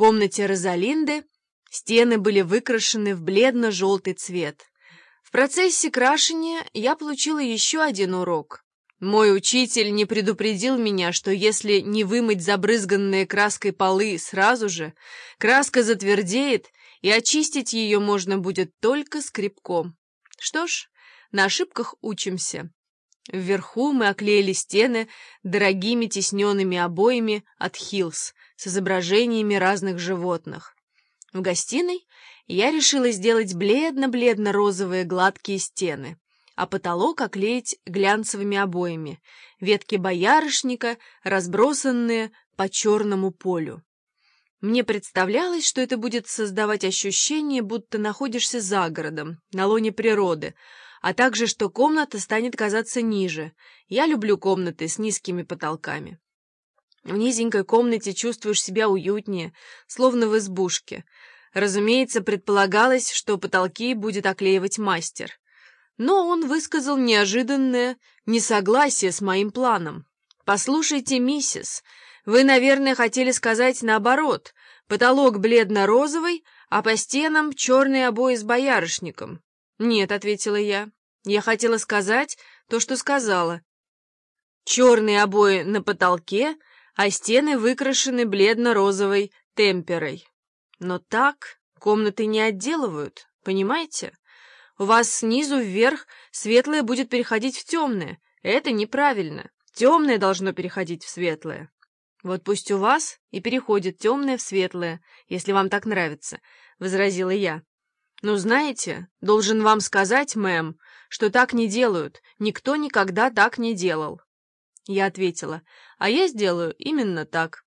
комнате Розалинды стены были выкрашены в бледно-желтый цвет. В процессе крашения я получила еще один урок. Мой учитель не предупредил меня, что если не вымыть забрызганные краской полы сразу же, краска затвердеет, и очистить ее можно будет только скребком. Что ж, на ошибках учимся. Вверху мы оклеили стены дорогими тисненными обоями от Хиллс с изображениями разных животных. В гостиной я решила сделать бледно-бледно-розовые гладкие стены, а потолок оклеить глянцевыми обоями, ветки боярышника, разбросанные по черному полю. Мне представлялось, что это будет создавать ощущение, будто находишься за городом, на лоне природы, а также, что комната станет казаться ниже. Я люблю комнаты с низкими потолками. В низенькой комнате чувствуешь себя уютнее, словно в избушке. Разумеется, предполагалось, что потолки будет оклеивать мастер. Но он высказал неожиданное несогласие с моим планом. «Послушайте, миссис, вы, наверное, хотели сказать наоборот. Потолок бледно-розовый, а по стенам черные обои с боярышником». «Нет», — ответила я. «Я хотела сказать то, что сказала. Черные обои на потолке, а стены выкрашены бледно-розовой темперой. Но так комнаты не отделывают, понимаете? У вас снизу вверх светлое будет переходить в темное. Это неправильно. Темное должно переходить в светлое. Вот пусть у вас и переходит темное в светлое, если вам так нравится, — возразила я. «Ну, знаете, должен вам сказать, мэм, что так не делают. Никто никогда так не делал». Я ответила, «А я сделаю именно так».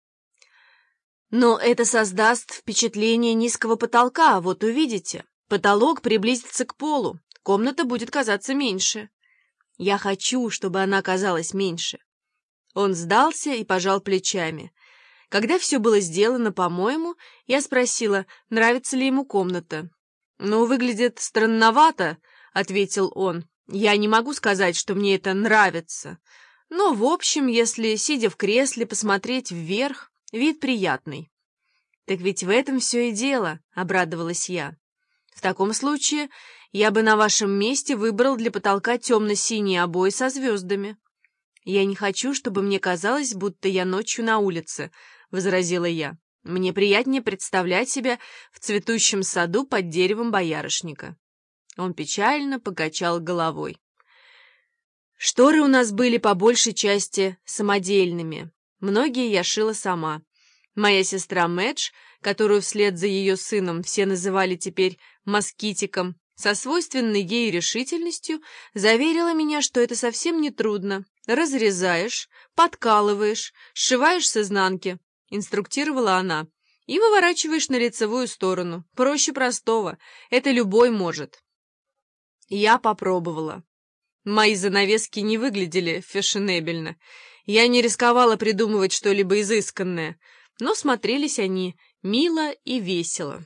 «Но это создаст впечатление низкого потолка, вот увидите. Потолок приблизится к полу, комната будет казаться меньше. Я хочу, чтобы она казалась меньше». Он сдался и пожал плечами. Когда все было сделано, по-моему, я спросила, нравится ли ему комната. «Ну, выглядит странновато», — ответил он. «Я не могу сказать, что мне это нравится. Но, в общем, если, сидя в кресле, посмотреть вверх, вид приятный». «Так ведь в этом все и дело», — обрадовалась я. «В таком случае я бы на вашем месте выбрал для потолка темно-синие обои со звездами». «Я не хочу, чтобы мне казалось, будто я ночью на улице», — возразила я. Мне приятнее представлять себя в цветущем саду под деревом боярышника. Он печально покачал головой. Шторы у нас были по большей части самодельными. Многие я шила сама. Моя сестра Мэдж, которую вслед за ее сыном все называли теперь москитиком, со свойственной ей решительностью заверила меня, что это совсем не трудно. Разрезаешь, подкалываешь, сшиваешь с изнанки, инструктировала она, и выворачиваешь на лицевую сторону. Проще простого. Это любой может. Я попробовала. Мои занавески не выглядели фешенебельно. Я не рисковала придумывать что-либо изысканное, но смотрелись они мило и весело.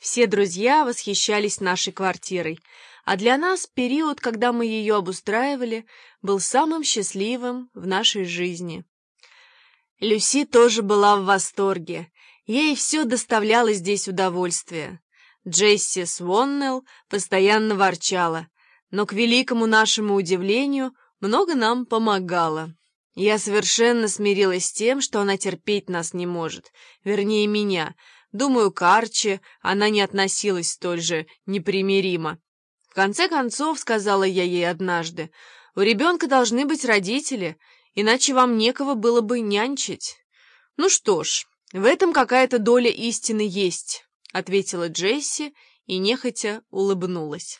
Все друзья восхищались нашей квартирой, а для нас период, когда мы ее обустраивали, был самым счастливым в нашей жизни. Люси тоже была в восторге. Ей все доставляло здесь удовольствие. Джесси Своннелл постоянно ворчала, но, к великому нашему удивлению, много нам помогала. Я совершенно смирилась с тем, что она терпеть нас не может, вернее, меня. Думаю, к Арчи она не относилась столь же непримиримо. В конце концов, сказала я ей однажды, у ребенка должны быть родители — иначе вам некого было бы нянчить. Ну что ж, в этом какая-то доля истины есть, — ответила Джесси и нехотя улыбнулась.